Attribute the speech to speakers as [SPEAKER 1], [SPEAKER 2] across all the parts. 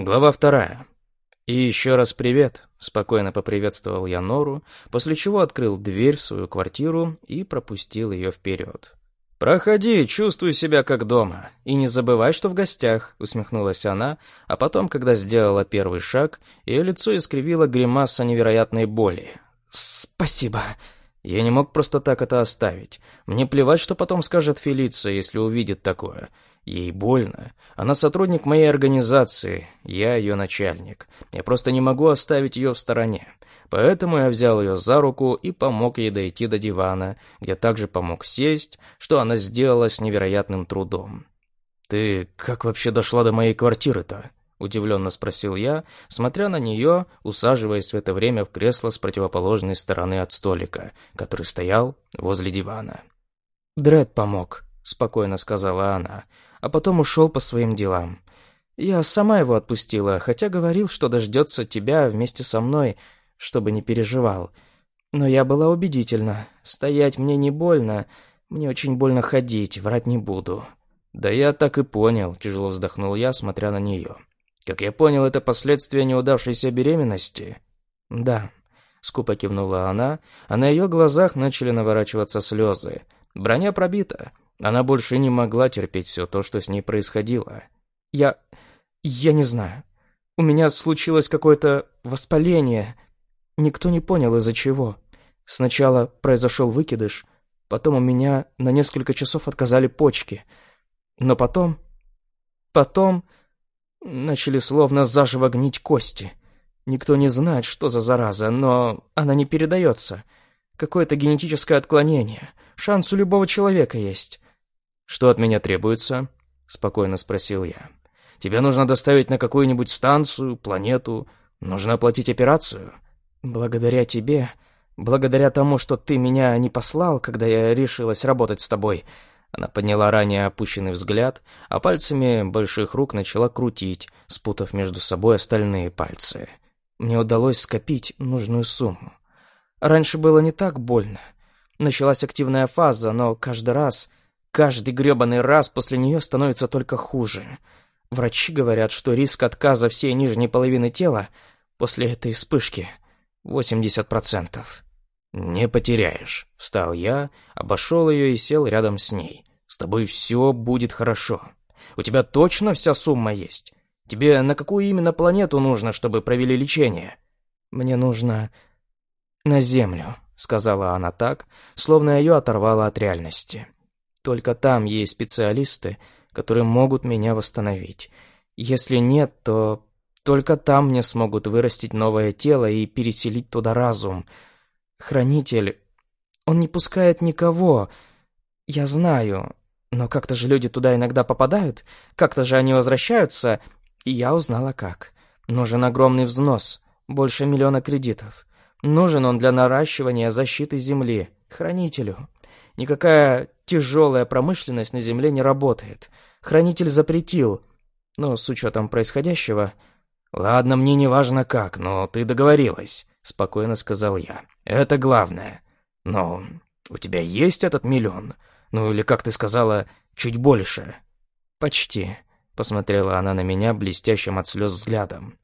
[SPEAKER 1] Глава вторая. «И еще раз привет», — спокойно поприветствовал я Нору, после чего открыл дверь в свою квартиру и пропустил ее вперед. «Проходи, чувствуй себя как дома. И не забывай, что в гостях», — усмехнулась она, а потом, когда сделала первый шаг, ее лицо искривило гримаса невероятной боли. «Спасибо», я не мог просто так это оставить. Мне плевать, что потом скажет Фелиция, если увидит такое. Ей больно. Она сотрудник моей организации, я ее начальник. Я просто не могу оставить ее в стороне. Поэтому я взял ее за руку и помог ей дойти до дивана, где также помог сесть, что она сделала с невероятным трудом. «Ты как вообще дошла до моей квартиры-то?» — удивленно спросил я, смотря на нее, усаживаясь в это время в кресло с противоположной стороны от столика, который стоял возле дивана. «Дред помог», — спокойно сказала она а потом ушел по своим делам. Я сама его отпустила, хотя говорил, что дождется тебя вместе со мной, чтобы не переживал. Но я была убедительна. Стоять мне не больно, мне очень больно ходить, врать не буду. Да я так и понял, тяжело вздохнул я, смотря на нее. Как я понял, это последствия неудавшейся беременности? Да, скупо кивнула она, а на ее глазах начали наворачиваться слезы. Броня пробита, она больше не могла терпеть все то, что с ней происходило. «Я... я не знаю. У меня случилось какое-то воспаление. Никто не понял, из-за чего. Сначала произошел выкидыш, потом у меня на несколько часов отказали почки. Но потом... потом... начали словно заживо гнить кости. Никто не знает, что за зараза, но она не передается. Какое-то генетическое отклонение. Шанс у любого человека есть. «Что от меня требуется?» — спокойно спросил я. «Тебе нужно доставить на какую-нибудь станцию, планету. Нужно оплатить операцию». «Благодаря тебе, благодаря тому, что ты меня не послал, когда я решилась работать с тобой». Она подняла ранее опущенный взгляд, а пальцами больших рук начала крутить, спутав между собой остальные пальцы. Мне удалось скопить нужную сумму. Раньше было не так больно. Началась активная фаза, но каждый раз Каждый грёбаный раз после нее становится только хуже. Врачи говорят, что риск отказа всей нижней половины тела после этой вспышки 80%. «Не потеряешь», — встал я, обошел ее и сел рядом с ней. «С тобой все будет хорошо. У тебя точно вся сумма есть? Тебе на какую именно планету нужно, чтобы провели лечение?» «Мне нужно на Землю», — сказала она так, словно ее оторвало от реальности. Только там есть специалисты, которые могут меня восстановить. Если нет, то только там мне смогут вырастить новое тело и переселить туда разум. Хранитель, он не пускает никого. Я знаю, но как-то же люди туда иногда попадают, как-то же они возвращаются, и я узнала как. Нужен огромный взнос, больше миллиона кредитов. Нужен он для наращивания защиты Земли, хранителю. Никакая тяжелая промышленность на Земле не работает. Хранитель запретил. Но с учетом происходящего... «Ладно, мне не важно как, но ты договорилась», — спокойно сказал я. «Это главное. Но у тебя есть этот миллион? Ну или, как ты сказала, чуть больше?» «Почти», — посмотрела она на меня блестящим от слез взглядом.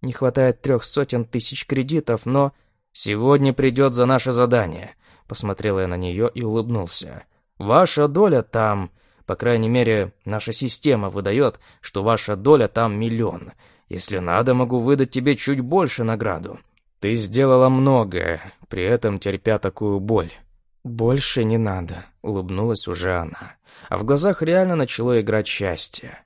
[SPEAKER 1] «Не хватает трех сотен тысяч кредитов, но...» «Сегодня придет за наше задание», Посмотрел я на нее и улыбнулся. «Ваша доля там...» По крайней мере, наша система выдает, что ваша доля там миллион. Если надо, могу выдать тебе чуть больше награду. Ты сделала многое, при этом терпя такую боль. Больше не надо, улыбнулась уже она. А в глазах реально начало играть счастье.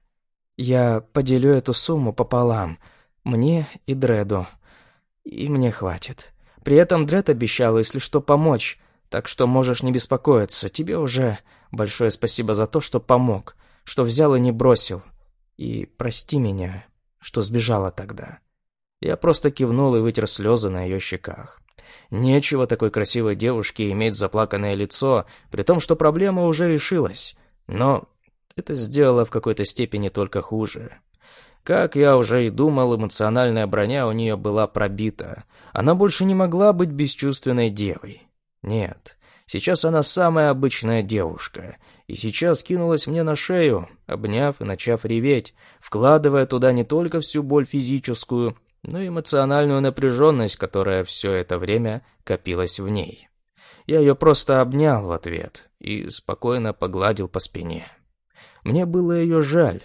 [SPEAKER 1] Я поделю эту сумму пополам, мне и Дреду. И мне хватит. При этом Дред обещал, если что, помочь. Так что можешь не беспокоиться, тебе уже большое спасибо за то, что помог, что взял и не бросил. И прости меня, что сбежала тогда». Я просто кивнул и вытер слезы на ее щеках. Нечего такой красивой девушке иметь заплаканное лицо, при том, что проблема уже решилась. Но это сделало в какой-то степени только хуже. Как я уже и думал, эмоциональная броня у нее была пробита. Она больше не могла быть бесчувственной девой. Нет, Сейчас она самая обычная девушка, и сейчас кинулась мне на шею, обняв и начав реветь, вкладывая туда не только всю боль физическую, но и эмоциональную напряженность, которая все это время копилась в ней. Я ее просто обнял в ответ и спокойно погладил по спине. Мне было ее жаль,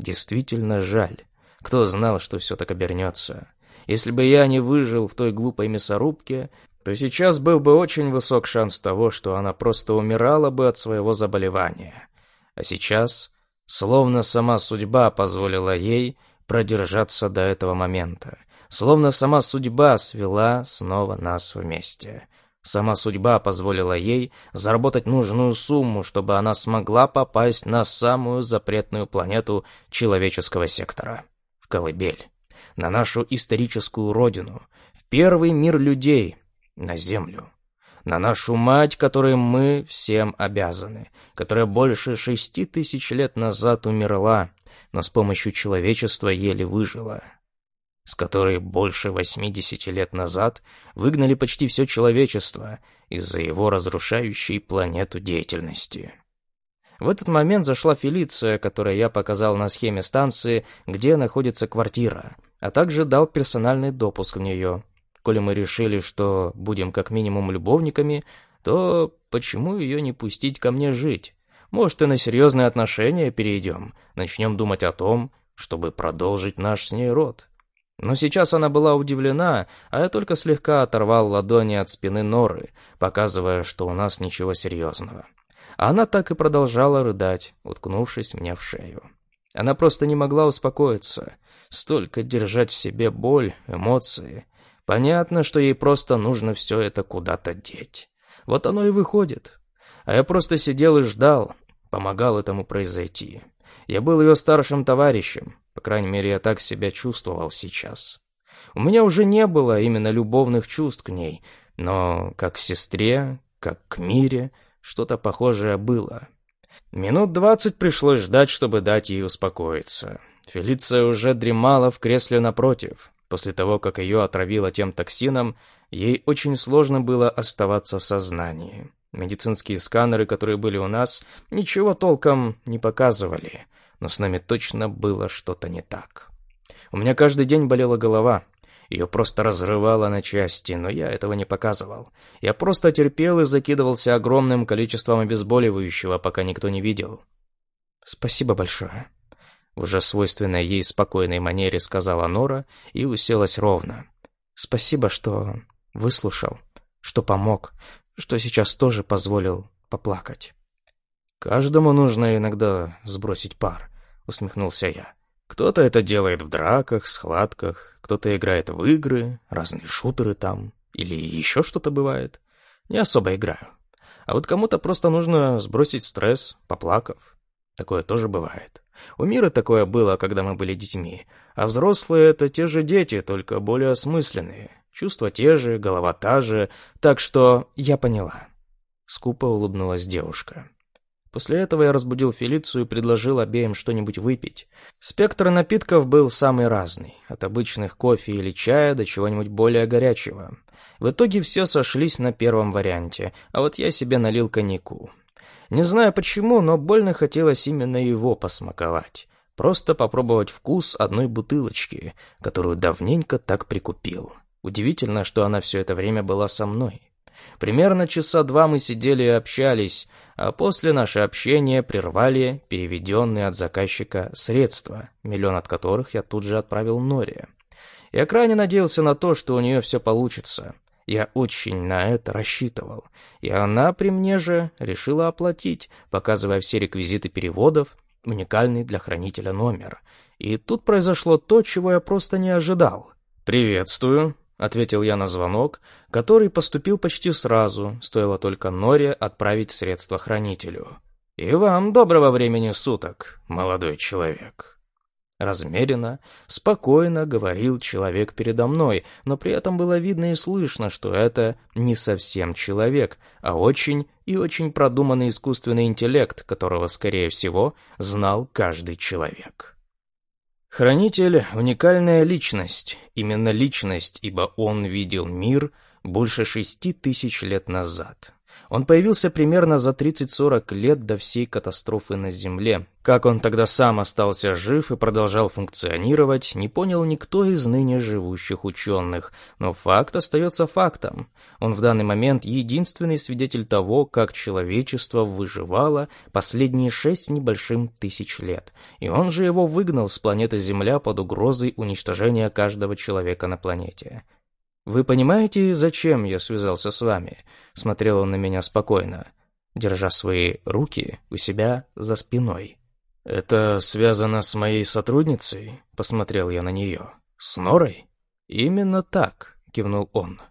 [SPEAKER 1] действительно жаль. Кто знал, что все так обернется. Если бы я не выжил в той глупой мясорубке, то сейчас был бы очень высок шанс того, что она просто умирала бы от своего заболевания. А сейчас, словно сама судьба позволила ей продержаться до этого момента, словно сама судьба свела снова нас вместе. Сама судьба позволила ей заработать нужную сумму, чтобы она смогла попасть на самую запретную планету человеческого сектора — в Колыбель, на нашу историческую родину, в первый мир людей — на землю, на нашу мать, которой мы всем обязаны, которая больше шести тысяч лет назад умерла, но с помощью человечества еле выжила, с которой больше восьмидесяти лет назад выгнали почти все человечество из-за его разрушающей планету деятельности. В этот момент зашла Фелиция, которой я показал на схеме станции, где находится квартира, а также дал персональный допуск в нее. Коли мы решили, что будем как минимум любовниками, то почему ее не пустить ко мне жить? Может, и на серьезные отношения перейдем, начнем думать о том, чтобы продолжить наш с ней род. Но сейчас она была удивлена, а я только слегка оторвал ладони от спины Норы, показывая, что у нас ничего серьезного. А она так и продолжала рыдать, уткнувшись мне в шею. Она просто не могла успокоиться. Столько держать в себе боль, эмоции. Понятно, что ей просто нужно все это куда-то деть. Вот оно и выходит. А я просто сидел и ждал, помогал этому произойти. Я был ее старшим товарищем, по крайней мере, я так себя чувствовал сейчас. У меня уже не было именно любовных чувств к ней, но как к сестре, как к Мире, что-то похожее было. Минут двадцать пришлось ждать, чтобы дать ей успокоиться. Фелиция уже дремала в кресле напротив. После того, как ее отравило тем токсином, ей очень сложно было оставаться в сознании. Медицинские сканеры, которые были у нас, ничего толком не показывали, но с нами точно было что-то не так. У меня каждый день болела голова. Ее просто разрывало на части, но я этого не показывал. Я просто терпел и закидывался огромным количеством обезболивающего, пока никто не видел. «Спасибо большое», уже свойственной ей спокойной манере сказала Нора и уселась ровно. «Спасибо, что выслушал, что помог, что сейчас тоже позволил поплакать». «Каждому нужно иногда сбросить пар», — усмехнулся я. «Кто-то это делает в драках, схватках, кто-то играет в игры, разные шутеры там, или еще что-то бывает. Не особо играю. А вот кому-то просто нужно сбросить стресс, поплакав. Такое тоже бывает. У мира такое было, когда мы были детьми, а взрослые — это те же дети, только более осмысленные. Чувства те же, голова та же, так что я поняла. Скупо улыбнулась девушка. После этого я разбудил Фелицию и предложил обеим что-нибудь выпить. Спектр напитков был самый разный, от обычных кофе или чая до чего-нибудь более горячего. В итоге все сошлись на первом варианте, а вот я себе налил коньяку. Не знаю почему, но больно хотелось именно его посмаковать. Просто попробовать вкус одной бутылочки, которую давненько так прикупил. Удивительно, что она все это время была со мной. Примерно часа два мы сидели и общались, а после наше общение прервали переведенные от заказчика средства, миллион от которых я тут же отправил Норе. Я крайне надеялся на то, что у нее все получится. Я очень на это рассчитывал, и она при мне же решила оплатить, показывая все реквизиты переводов, уникальный для хранителя номер. И тут произошло то, чего я просто не ожидал. «Приветствую», — ответил я на звонок, который поступил почти сразу, стоило только Норе отправить средства хранителю. «И вам доброго времени суток, молодой человек». Размеренно, спокойно говорил человек передо мной, но при этом было видно и слышно, что это не совсем человек, а очень и очень продуманный искусственный интеллект, которого, скорее всего, знал каждый человек. Хранитель — уникальная личность, именно личность, ибо он видел мир больше шести тысяч лет назад. Он появился примерно за 30-40 лет до всей катастрофы на Земле. Как он тогда сам остался жив и продолжал функционировать, не понял никто из ныне живущих ученых, но факт остается фактом. Он в данный момент единственный свидетель того, как человечество выживало последние шесть небольшим тысяч лет, и он же его выгнал с планеты Земля под угрозой уничтожения каждого человека на планете. «Вы понимаете, зачем я связался с вами?» — смотрел он на меня спокойно, держа свои руки у себя за спиной. «Это связано с моей сотрудницей?» — посмотрел я на нее. «С Норой?» «Именно так», — кивнул он.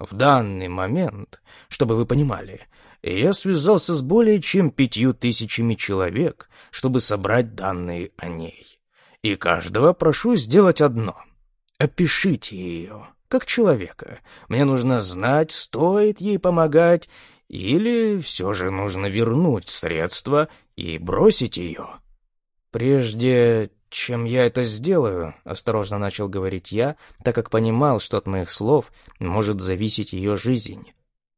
[SPEAKER 1] «В данный момент, чтобы вы понимали, я связался с более чем пятью тысячами человек, чтобы собрать данные о ней. И каждого прошу сделать одно. Опишите ее как человека. Мне нужно знать, стоит ей помогать, или все же нужно вернуть средства и бросить ее. Прежде чем я это сделаю, осторожно начал говорить я, так как понимал, что от моих слов может зависеть ее жизнь.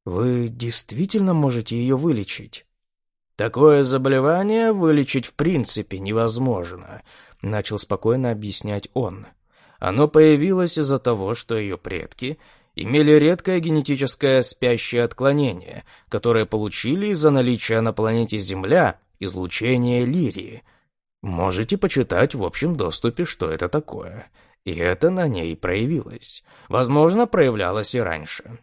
[SPEAKER 1] Вы действительно можете ее вылечить? Такое заболевание вылечить в принципе невозможно, начал спокойно объяснять он. Оно появилось из-за того, что ее предки имели редкое генетическое спящее отклонение, которое получили из-за наличия на планете Земля излучения лирии. Можете почитать в общем доступе, что это такое. И это на ней проявилось. Возможно, проявлялось и раньше.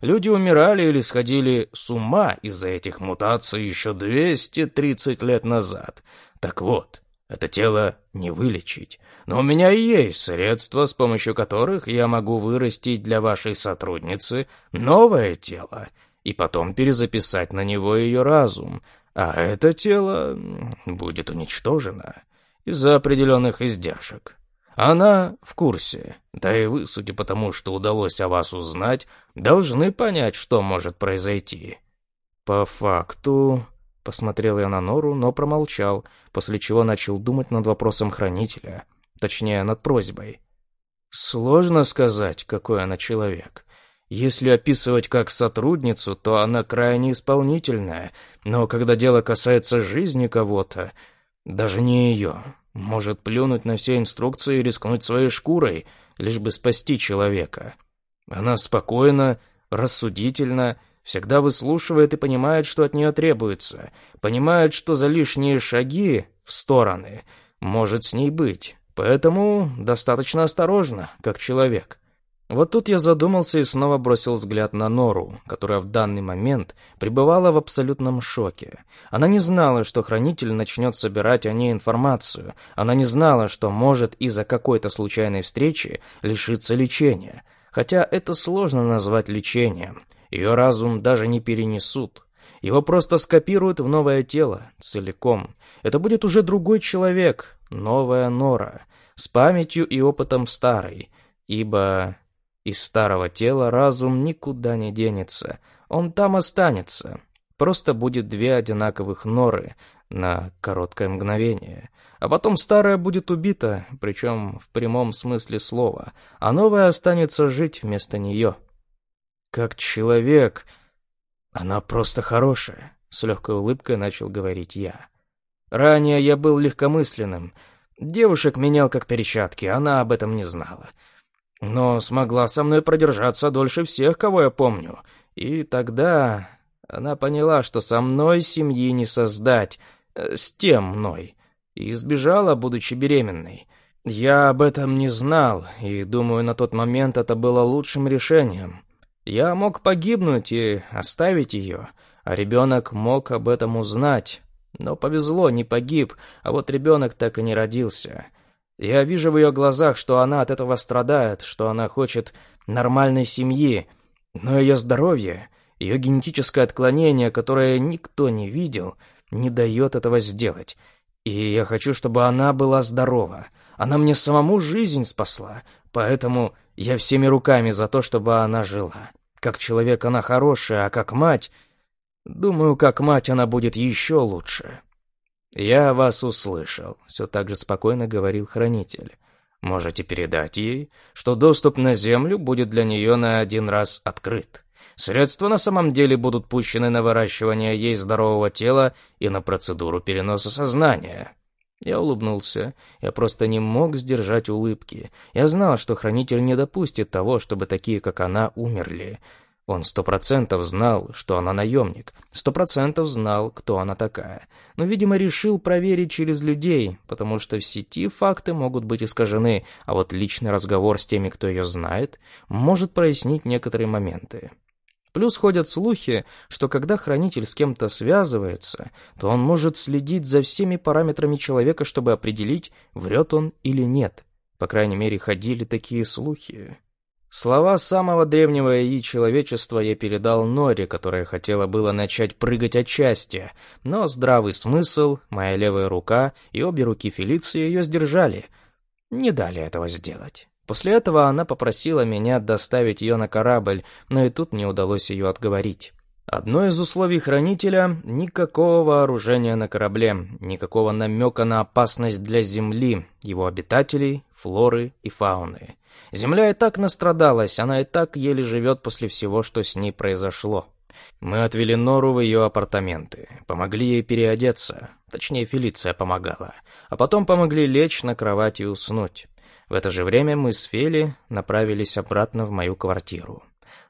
[SPEAKER 1] Люди умирали или сходили с ума из-за этих мутаций еще 230 лет назад. Так вот, это тело не вылечить. Но у меня есть средства, с помощью которых я могу вырастить для вашей сотрудницы новое тело и потом перезаписать на него ее разум, а это тело будет уничтожено из-за определенных издержек. Она в курсе, да и вы, судя по тому, что удалось о вас узнать, должны понять, что может произойти. По факту, Посмотрел я на Нору, но промолчал, после чего начал думать над вопросом хранителя, точнее, над просьбой. Сложно сказать, какой она человек. Если описывать как сотрудницу, то она крайне исполнительная, но когда дело касается жизни кого-то, даже не ее, может плюнуть на все инструкции и рискнуть своей шкурой, лишь бы спасти человека. Она спокойна, рассудительна всегда выслушивает и понимает, что от нее требуется, понимает, что за лишние шаги в стороны может с ней быть, поэтому достаточно осторожно, как человек. Вот тут я задумался и снова бросил взгляд на Нору, которая в данный момент пребывала в абсолютном шоке. Она не знала, что хранитель начнет собирать о ней информацию. Она не знала, что может из-за какой-то случайной встречи лишиться лечения. Хотя это сложно назвать лечением. Ее разум даже не перенесут. Его просто скопируют в новое тело, целиком. Это будет уже другой человек, новая Нора, с памятью и опытом старой, ибо из старого тела разум никуда не денется, он там останется. Просто будет две одинаковых Норы на короткое мгновение. А потом старая будет убита, причем в прямом смысле слова, а новая останется жить вместо нее. Как человек, она просто хорошая, с легкой улыбкой начал говорить я. Ранее я был легкомысленным. Девушек менял как перчатки, она об этом не знала. Но смогла со мной продержаться дольше всех, кого я помню. И тогда она поняла, что со мной семьи не создать, э, с тем мной, и сбежала, будучи беременной. Я об этом не знал, и думаю, на тот момент это было лучшим решением. Я мог погибнуть и оставить ее, а ребенок мог об этом узнать. Но повезло, не погиб, а вот ребенок так и не родился. Я вижу в ее глазах, что она от этого страдает, что она хочет нормальной семьи, но ее здоровье, ее генетическое отклонение, которое никто не видел, не дает этого сделать. И я хочу, чтобы она была здорова. Она мне самому жизнь спасла, поэтому я всеми руками за то, чтобы она жила. Как человек она хорошая, а как мать... Думаю, как мать она будет еще лучше. Я вас услышал, все так же спокойно говорил хранитель. Можете передать ей, что доступ на землю будет для нее на один раз открыт. Средства на самом деле будут пущены на выращивание ей здорового тела и на процедуру переноса сознания. Я улыбнулся. Я просто не мог сдержать улыбки. Я знал, что хранитель не допустит того, чтобы такие, как она, умерли. Он сто процентов знал, что она наемник, сто процентов знал, кто она такая. Но, видимо, решил проверить через людей, потому что в сети факты могут быть искажены, а вот личный разговор с теми, кто ее знает, может прояснить некоторые моменты. Плюс ходят слухи, что когда хранитель с кем-то связывается, то он может следить за всеми параметрами человека, чтобы определить, врет он или нет. По крайней мере, ходили такие слухи. Слова самого древнего ИИ человечества я передал Норе, которая хотела было начать прыгать от счастья, но здравый смысл, моя левая рука и обе руки Фелиции ее сдержали, не дали этого сделать. После этого она попросила меня доставить ее на корабль, но и тут мне удалось ее отговорить. Одно из условий хранителя — никакого вооружения на корабле, никакого намека на опасность для Земли, его обитателей, флоры и фауны. Земля и так настрадалась, она и так еле живет после всего, что с ней произошло. Мы отвели Нору в ее апартаменты, помогли ей переодеться, точнее Фелиция помогала, а потом помогли лечь на кровать и уснуть. В это же время мы с Фели направились обратно в мою квартиру.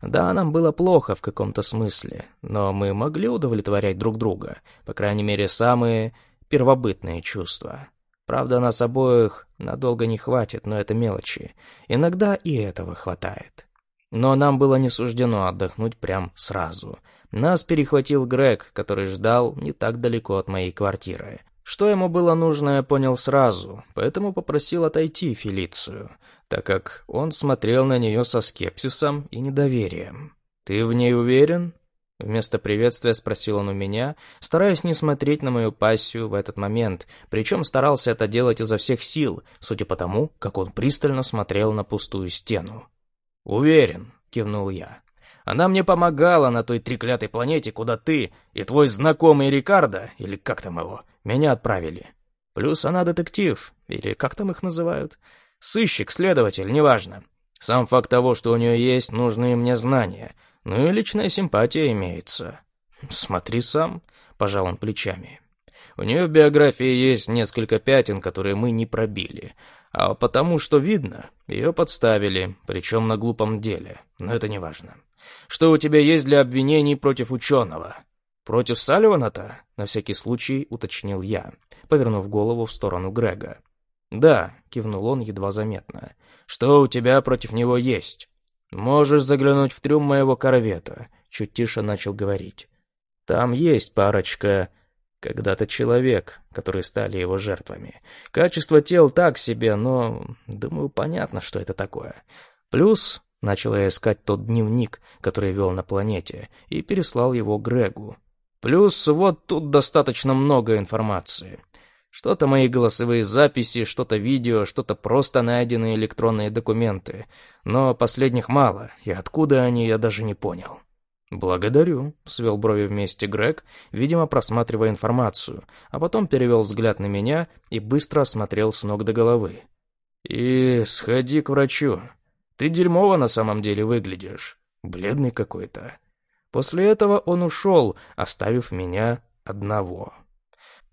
[SPEAKER 1] Да, нам было плохо в каком-то смысле, но мы могли удовлетворять друг друга, по крайней мере, самые первобытные чувства. Правда, нас обоих надолго не хватит, но это мелочи. Иногда и этого хватает. Но нам было не суждено отдохнуть прям сразу. Нас перехватил Грег, который ждал не так далеко от моей квартиры. Что ему было нужно, я понял сразу, поэтому попросил отойти Фелицию так как он смотрел на нее со скепсисом и недоверием. «Ты в ней уверен?» Вместо приветствия спросил он у меня, стараясь не смотреть на мою пассию в этот момент, причем старался это делать изо всех сил, судя по тому, как он пристально смотрел на пустую стену. «Уверен», — кивнул я. «Она мне помогала на той треклятой планете, куда ты и твой знакомый Рикардо, или как там его, меня отправили. Плюс она детектив, или как там их называют. Сыщик, следователь, неважно. Сам факт того, что у нее есть нужные мне знания. Ну и личная симпатия имеется. Смотри сам, пожал он плечами. У нее в биографии есть несколько пятен, которые мы не пробили. А потому что видно, ее подставили, причем на глупом деле. Но это не важно. Что у тебя есть для обвинений против ученого? Против Салливана-то? На всякий случай уточнил я, повернув голову в сторону Грега. «Да», — кивнул он едва заметно. «Что у тебя против него есть?» «Можешь заглянуть в трюм моего корвета», — чуть тише начал говорить. «Там есть парочка...» Когда-то человек, которые стали его жертвами. Качество тел так себе, но, думаю, понятно, что это такое. Плюс начал я искать тот дневник, который вел на планете, и переслал его Грегу. Плюс вот тут достаточно много информации. Что-то мои голосовые записи, что-то видео, что-то просто найденные электронные документы. Но последних мало, и откуда они, я даже не понял. «Благодарю», — свел брови вместе Грег, видимо, просматривая информацию, а потом перевел взгляд на меня и быстро осмотрел с ног до головы. «И сходи к врачу. Ты дерьмово на самом деле выглядишь. Бледный какой-то». После этого он ушел, оставив меня одного.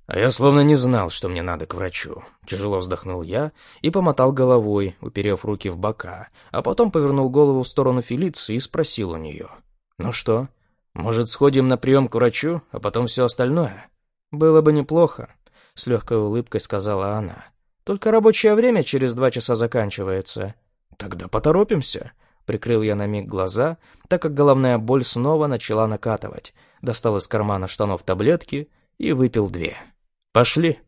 [SPEAKER 1] А я словно не знал, что мне надо к врачу. Тяжело вздохнул я и помотал головой, уперев руки в бока, а потом повернул голову в сторону Фелиции и спросил у нее. «Ну что, может, сходим на прием к врачу, а потом все остальное?» «Было бы неплохо», — с легкой улыбкой сказала она. «Только рабочее время через два часа заканчивается». «Тогда поторопимся», — прикрыл я на миг глаза, так как головная боль снова начала накатывать. Достал из кармана штанов таблетки и выпил две. «Пошли!»